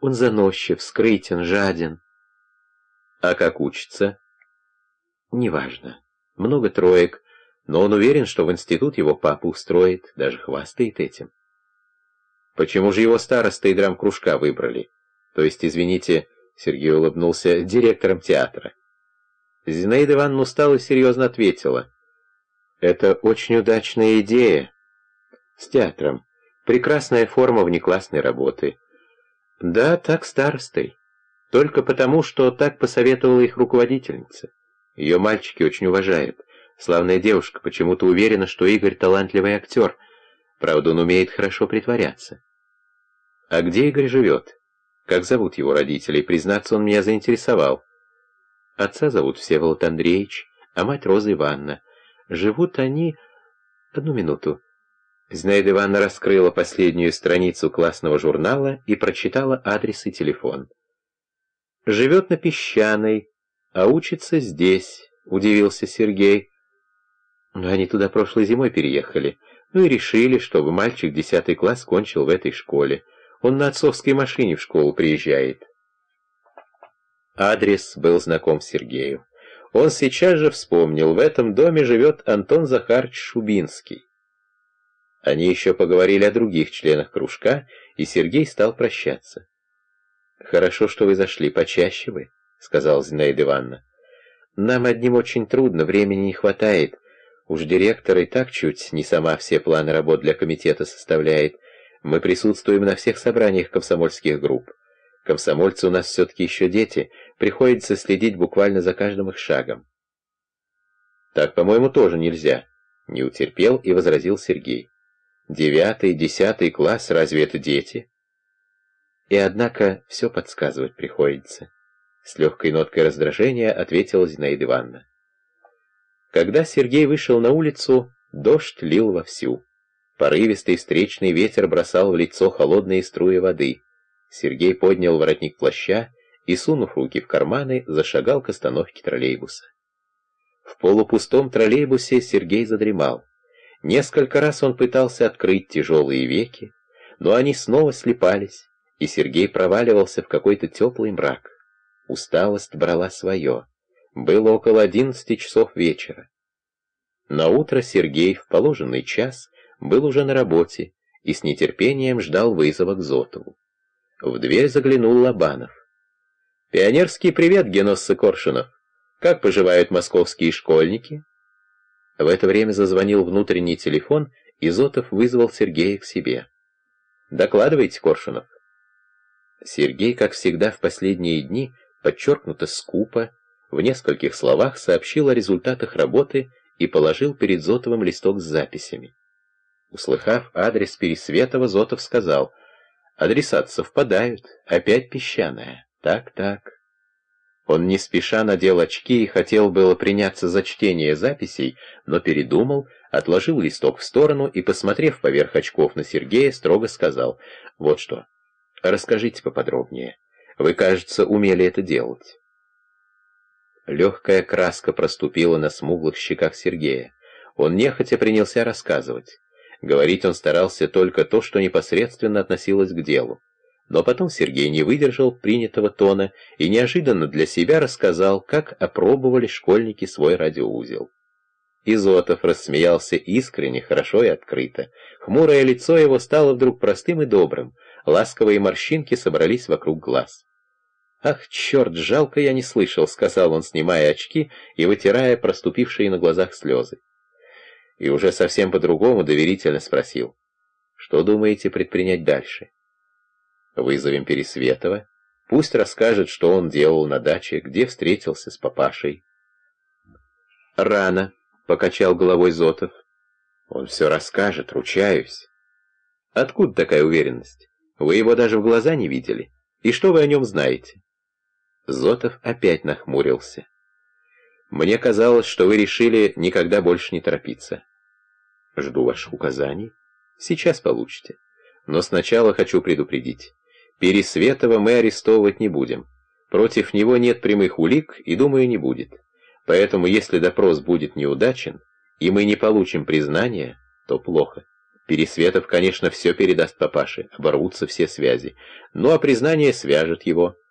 Он заносчив, скрытен, жаден. А как учится? Неважно. Много троек, но он уверен, что в институт его папа устроит, даже хвастает этим. Почему же его староста и драм-кружка выбрали? То есть, извините, Сергей улыбнулся, директором театра. Зинаида Ивановна устала и серьезно ответила. Это очень удачная идея. С театром. Прекрасная форма внеклассной работы. Да, так старостой. Только потому, что так посоветовала их руководительница. Ее мальчики очень уважают. Славная девушка почему-то уверена, что Игорь талантливый актер. Правда, он умеет хорошо притворяться. А где Игорь живет? Как зовут его родителей? Признаться, он меня заинтересовал. Отца зовут Всеволод Андреевич, а мать Роза Ивановна. Живут они... Одну минуту. Зинаида Ивановна раскрыла последнюю страницу классного журнала и прочитала адрес и телефон. «Живет на Песчаной, а учится здесь», — удивился Сергей. Но они туда прошлой зимой переехали, ну и решили, чтобы мальчик десятый класс кончил в этой школе. Он на отцовской машине в школу приезжает. Адрес был знаком Сергею. Он сейчас же вспомнил, в этом доме живет Антон Захарович Шубинский. Они еще поговорили о других членах кружка, и Сергей стал прощаться. «Хорошо, что вы зашли, почаще вы», — сказал Зинаида Ивановна. «Нам одним очень трудно, времени не хватает. Уж директор и так чуть не сама все планы работ для комитета составляет. Мы присутствуем на всех собраниях комсомольских групп. Комсомольцы у нас все-таки еще дети, приходится следить буквально за каждым их шагом». «Так, по-моему, тоже нельзя», — не утерпел и возразил Сергей. Девятый, десятый класс, разве это дети? И однако все подсказывать приходится. С легкой ноткой раздражения ответила Зинаида Ивановна. Когда Сергей вышел на улицу, дождь лил вовсю. Порывистый встречный ветер бросал в лицо холодные струи воды. Сергей поднял воротник плаща и, сунув руки в карманы, зашагал к остановке троллейбуса. В полупустом троллейбусе Сергей задремал. Несколько раз он пытался открыть тяжелые веки, но они снова слепались, и Сергей проваливался в какой-то теплый мрак. Усталость брала свое. Было около одиннадцати часов вечера. На утро Сергей в положенный час был уже на работе и с нетерпением ждал вызова к Зотову. В дверь заглянул Лобанов. «Пионерский привет, Геносса Коршунов! Как поживают московские школьники?» В это время зазвонил внутренний телефон, и Зотов вызвал Сергея к себе. «Докладывайте, Коршунов». Сергей, как всегда в последние дни, подчеркнуто скупо, в нескольких словах сообщил о результатах работы и положил перед Зотовым листок с записями. Услыхав адрес Пересветова, Зотов сказал, «Адресат совпадают, опять песчаная. Так-так». Он не спеша надел очки и хотел было приняться за чтение записей, но передумал, отложил листок в сторону и, посмотрев поверх очков на Сергея, строго сказал, «Вот что, расскажите поподробнее. Вы, кажется, умели это делать». Легкая краска проступила на смуглых щеках Сергея. Он нехотя принялся рассказывать. Говорить он старался только то, что непосредственно относилось к делу. Но потом Сергей не выдержал принятого тона и неожиданно для себя рассказал, как опробовали школьники свой радиоузел. Изотов рассмеялся искренне, хорошо и открыто. Хмурое лицо его стало вдруг простым и добрым, ласковые морщинки собрались вокруг глаз. «Ах, черт, жалко я не слышал», — сказал он, снимая очки и вытирая проступившие на глазах слезы. И уже совсем по-другому доверительно спросил, «Что думаете предпринять дальше?» Вызовем Пересветова. Пусть расскажет, что он делал на даче, где встретился с папашей. «Рано», — покачал головой Зотов. «Он все расскажет, ручаюсь». «Откуда такая уверенность? Вы его даже в глаза не видели. И что вы о нем знаете?» Зотов опять нахмурился. «Мне казалось, что вы решили никогда больше не торопиться». «Жду ваших указаний. Сейчас получите. Но сначала хочу предупредить. Пересветова мы арестовывать не будем. Против него нет прямых улик и, думаю, не будет. Поэтому, если допрос будет неудачен, и мы не получим признания, то плохо. Пересветов, конечно, все передаст папаше, оборвутся все связи. Ну а признание свяжет его.